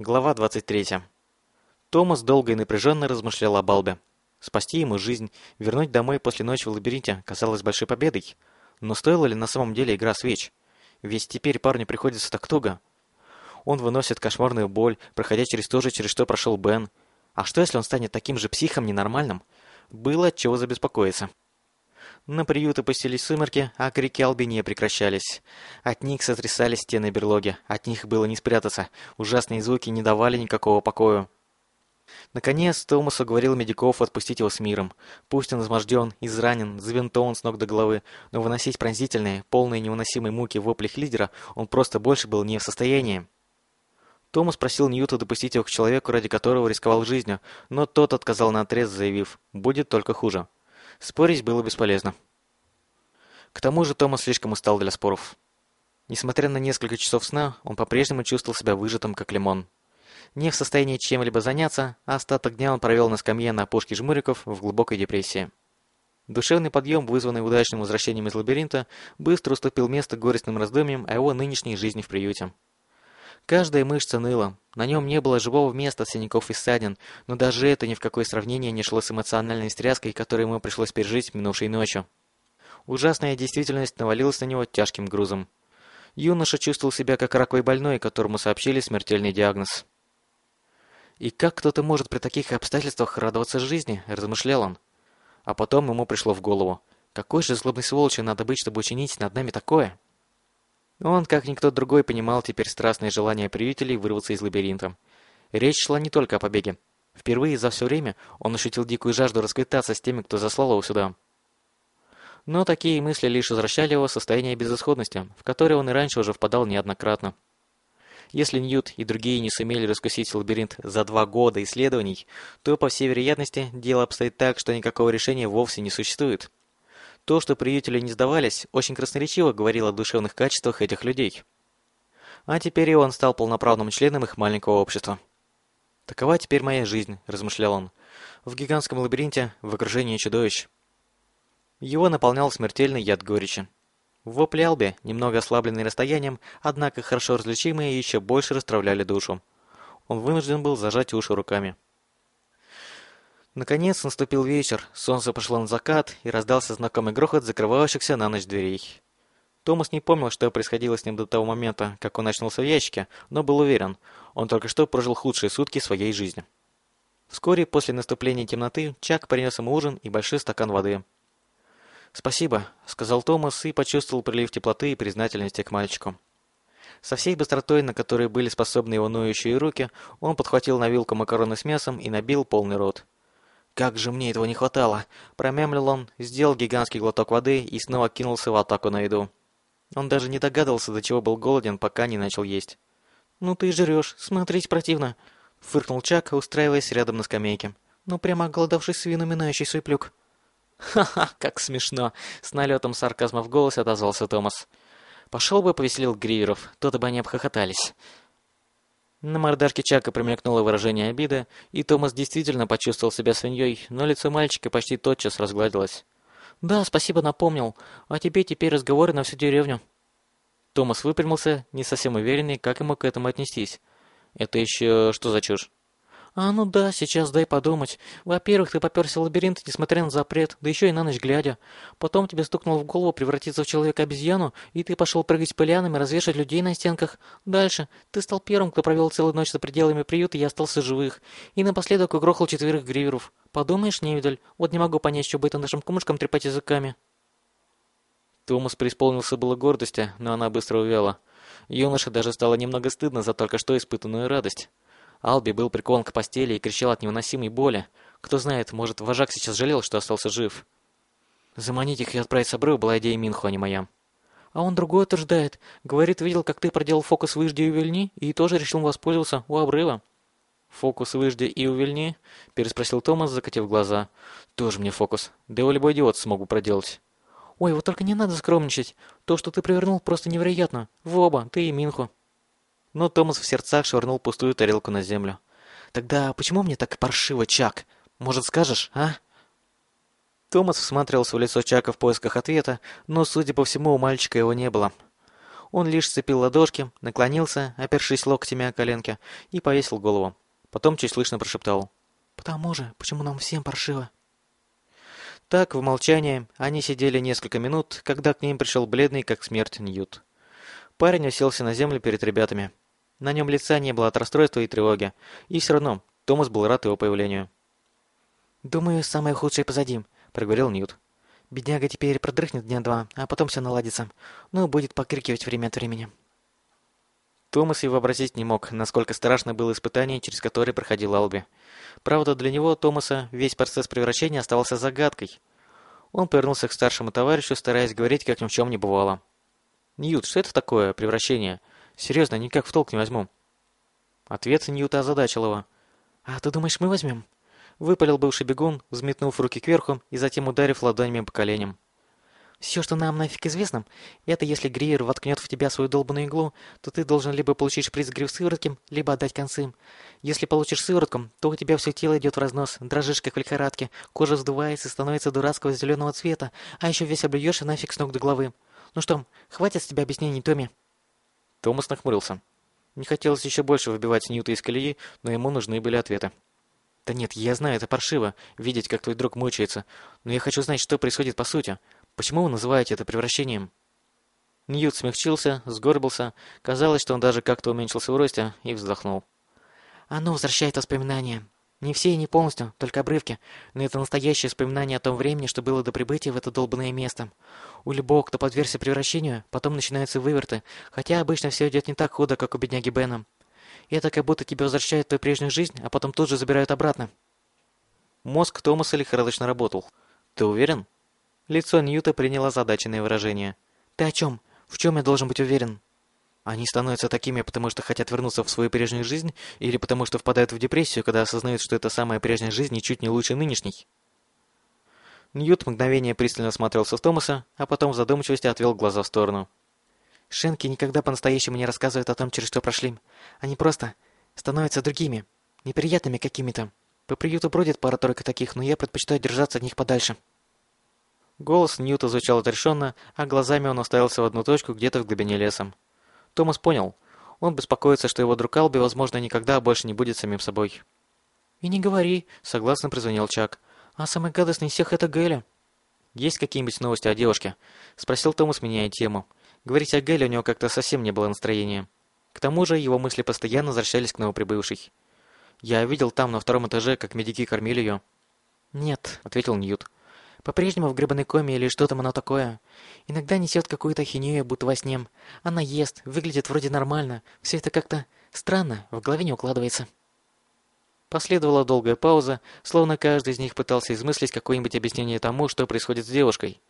Глава 23. Томас долго и напряженно размышлял о Балбе. Спасти ему жизнь, вернуть домой после ночи в лабиринте казалось большой победой. Но стоила ли на самом деле игра свеч? Ведь теперь парню приходится так туго. Он выносит кошмарную боль, проходя через то же, через что прошел Бен. А что, если он станет таким же психом ненормальным? Было от чего забеспокоиться. На приют опустились сумерки, а крики Алби не прекращались. От них сотрясались стены берлоги, от них было не спрятаться, ужасные звуки не давали никакого покоя. Наконец, Томас уговорил медиков отпустить его с миром. Пусть он изможден, изранен, завинтован с ног до головы, но выносить пронзительные, полные невыносимой муки вопли лидера он просто больше был не в состоянии. Томас просил Ньюта допустить его к человеку, ради которого рисковал жизнью, но тот отказал наотрез, заявив «будет только хуже». Спорить было бесполезно. К тому же Томас слишком устал для споров. Несмотря на несколько часов сна, он по-прежнему чувствовал себя выжатым, как лимон. Не в состоянии чем-либо заняться, а остаток дня он провел на скамье на опушке жмуриков в глубокой депрессии. Душевный подъем, вызванный удачным возвращением из лабиринта, быстро уступил место горестным раздумьям о его нынешней жизни в приюте. Каждая мышца ныла, на нем не было живого места синяков и ссадин, но даже это ни в какое сравнение не шло с эмоциональной стряской, которую ему пришлось пережить минувшей ночью. Ужасная действительность навалилась на него тяжким грузом. Юноша чувствовал себя как раковый больной, которому сообщили смертельный диагноз. «И как кто-то может при таких обстоятельствах радоваться жизни?» – размышлял он. А потом ему пришло в голову. «Какой же злобной сволочью надо быть, чтобы учинить над нами такое?» Он, как никто другой, понимал теперь страстное желание приютелей вырваться из лабиринта. Речь шла не только о побеге. Впервые за все время он ощутил дикую жажду расквитаться с теми, кто заслал его сюда. Но такие мысли лишь возвращали его в состояние безысходности, в которое он и раньше уже впадал неоднократно. Если Ньют и другие не сумели раскусить лабиринт за два года исследований, то, по всей вероятности, дело обстоит так, что никакого решения вовсе не существует. То, что приютели не сдавались, очень красноречиво говорило о душевных качествах этих людей. А теперь и он стал полноправным членом их маленького общества. «Такова теперь моя жизнь», – размышлял он, – «в гигантском лабиринте, в окружении чудовищ». Его наполнял смертельный яд горечи. Вопли Алби, немного ослабленные расстоянием, однако хорошо различимые, еще больше расстравляли душу. Он вынужден был зажать уши руками. Наконец наступил вечер, солнце пошло на закат, и раздался знакомый грохот закрывающихся на ночь дверей. Томас не помнил, что происходило с ним до того момента, как он очнулся в ящике, но был уверен, он только что прожил худшие сутки своей жизни. Вскоре после наступления темноты Чак принес ему ужин и большой стакан воды. «Спасибо», — сказал Томас и почувствовал прилив теплоты и признательности к мальчику. Со всей быстротой, на которой были способны его ноющие руки, он подхватил на вилку макароны с мясом и набил полный рот. «Как же мне этого не хватало!» Промямлил он, сделал гигантский глоток воды и снова кинулся в атаку на еду. Он даже не догадывался, до чего был голоден, пока не начал есть. «Ну ты жрешь, смотреть противно!» Фыркнул Чак, устраиваясь рядом на скамейке. «Ну прямо голодавший свин, уминающий свой плюк!» «Ха-ха, как смешно!» С налетом сарказма в голосе отозвался Томас. «Пошел бы повеселил Гриверов, то-то бы они обхохотались!» На мордашке Чака промелькнуло выражение обиды, и Томас действительно почувствовал себя свиньей, но лицо мальчика почти тотчас разгладилось. «Да, спасибо, напомнил. А тебе теперь разговоры на всю деревню». Томас выпрямился, не совсем уверенный, как ему к этому отнестись. «Это еще что за чушь?» «А ну да, сейчас дай подумать. Во-первых, ты попёрся в лабиринт, несмотря на запрет, да еще и на ночь глядя. Потом тебе стукнуло в голову превратиться в человека-обезьяну, и ты пошел прыгать пылянами, развешать людей на стенках. Дальше. Ты стал первым, кто провел целую ночь за пределами приюта и остался живых. И напоследок угрохал четверых гриверов. Подумаешь, невидаль, вот не могу понять, что будет нашим кумушкам трепать языками». Томас преисполнился было гордости, но она быстро увяла. Юноше даже стало немного стыдно за только что испытанную радость. Алби был прикован к постели и кричал от невыносимой боли. Кто знает, может, вожак сейчас жалел, что остался жив. Заманить их и отправить с обрыва была идея Минху, а не моя. А он другое утверждает. Говорит, видел, как ты проделал фокус «Выжди и увильни» и тоже решил воспользоваться у обрыва. «Фокус «Выжди и увильни»?» – переспросил Томас, закатив глаза. «Тоже мне фокус. Да его любой идиот смогу проделать». «Ой, вот только не надо скромничать. То, что ты провернул, просто невероятно. В оба, ты и Минху». Но Томас в сердцах швырнул пустую тарелку на землю. «Тогда почему мне так паршиво, Чак? Может, скажешь, а?» Томас всматривался в лицо Чака в поисках ответа, но, судя по всему, у мальчика его не было. Он лишь сцепил ладошки, наклонился, опершись локтями о коленки, и повесил голову. Потом чуть слышно прошептал. «Потому же, почему нам всем паршиво?» Так, в молчании, они сидели несколько минут, когда к ним пришел бледный, как смерть, Ньют. Парень уселся на землю перед ребятами. На нем лица не было от расстройства и тревоги, и все равно Томас был рад его появлению. «Думаю, самое худшее позади», — проговорил Ньют. «Бедняга теперь продрыхнет дня два, а потом все наладится. Ну, будет покрикивать время от времени». Томас и вообразить не мог, насколько страшно было испытание, через которое проходил Алби. Правда, для него, Томаса, весь процесс превращения оставался загадкой. Он повернулся к старшему товарищу, стараясь говорить, как ни в чем не бывало. «Ньют, что это такое, превращение? Серьезно, никак в толк не возьму». Ответ Ньюта озадачил его. «А ты думаешь, мы возьмем?» Выпалил бывший бегун, взметнув руки кверху и затем ударив ладонями по коленям. Все, что нам нафиг известно, это если Гриер воткнет в тебя свою долбанную иглу, то ты должен либо получить приз гриф сыворотки, либо отдать концы. Если получишь сыворотку, то у тебя все тело идет в разнос, дрожишь как в лихорадке, кожа вздувается и становится дурацкого зеленого цвета, а еще весь облюешься нафиг с ног до головы. Ну что, хватит с тебя объяснений, Томми?» Томас нахмурился. Не хотелось еще больше выбивать Ньюта из колеи, но ему нужны были ответы. «Да нет, я знаю, это паршиво, видеть, как твой друг мучается, но я хочу знать, что происходит по сути. Почему вы называете это превращением?» Ньют смягчился, сгорбился. Казалось, что он даже как-то уменьшился в росте и вздохнул. «Оно возвращает воспоминания. Не все и не полностью, только обрывки. Но это настоящее воспоминание о том времени, что было до прибытия в это долбанное место. У любого, кто подвергся превращению, потом начинаются выверты, хотя обычно все идет не так худо, как у бедняги Бена. И это как будто тебя возвращают в твою прежнюю жизнь, а потом тут же забирают обратно». Мозг Томаса лихорадочно работал. «Ты уверен?» Лицо Ньюта приняло задаченное выражение. «Ты о чем? В чем я должен быть уверен?» Они становятся такими, потому что хотят вернуться в свою прежнюю жизнь, или потому что впадают в депрессию, когда осознают, что эта самая прежняя жизнь ничуть не лучше нынешней? Ньют мгновение пристально смотрелся в Томаса, а потом в задумчивости отвел глаза в сторону. Шенки никогда по-настоящему не рассказывают о том, через что прошли. Они просто становятся другими, неприятными какими-то. По приюту бродит пара-тройка таких, но я предпочитаю держаться от них подальше. Голос Ньюта звучал отрешенно, а глазами он оставился в одну точку где-то в глубине леса. Томас понял. Он беспокоится, что его друг Алби, возможно, никогда больше не будет самим собой. «И не говори», — согласно прозвонил Чак. «А самый гадостный из всех — это Гэля». «Есть какие-нибудь новости о девушке?» — спросил Томас, меняя тему. Говорить о Геле у него как-то совсем не было настроения. К тому же его мысли постоянно возвращались к новоприбывшей. «Я видел там, на втором этаже, как медики кормили ее». «Нет», — ответил Ньют. По-прежнему в гребаной коме или что там оно такое. Иногда несет какую-то хинею, будто во сне. Она ест, выглядит вроде нормально. Все это как-то странно, в голове не укладывается. Последовала долгая пауза, словно каждый из них пытался измыслить какое-нибудь объяснение тому, что происходит с девушкой.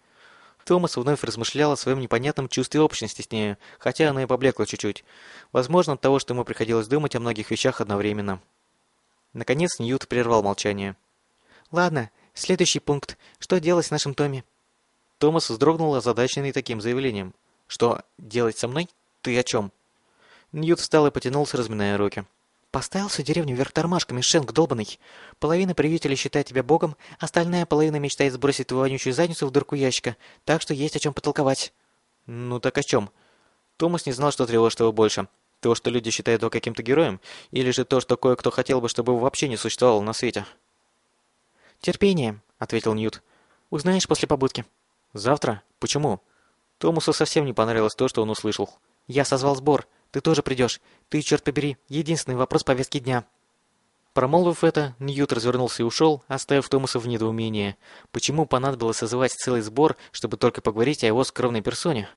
Томас вновь размышлял о своем непонятном чувстве общности с ней, хотя она и поблекла чуть-чуть. Возможно, от того, что ему приходилось думать о многих вещах одновременно. Наконец Ньют прервал молчание. «Ладно, Следующий пункт. Что делать с нашим Томми? Томас вздрогнул, озадаченный таким заявлением. Что делать со мной? Ты о чем? Ньют встал и потянулся, разминая руки. Поставил всю деревню вверх тормашками, Шенк долбанный. Половина приютелей считает тебя богом, остальная половина мечтает сбросить твою вонючую задницу в дырку ящика, так что есть о чем потолковать. Ну так о чем? Томас не знал, что тревожит его больше. То, что люди считают его каким-то героем, или же то, что кое-кто хотел бы, чтобы его вообще не существовало на свете. «Терпение», — ответил Ньют. «Узнаешь после побудки». «Завтра? Почему?» Томасу совсем не понравилось то, что он услышал. «Я созвал сбор. Ты тоже придешь. Ты, черт побери, единственный вопрос повестки дня». Промолвив это, Ньют развернулся и ушел, оставив Томаса в недоумении. Почему понадобилось созывать целый сбор, чтобы только поговорить о его скромной персоне?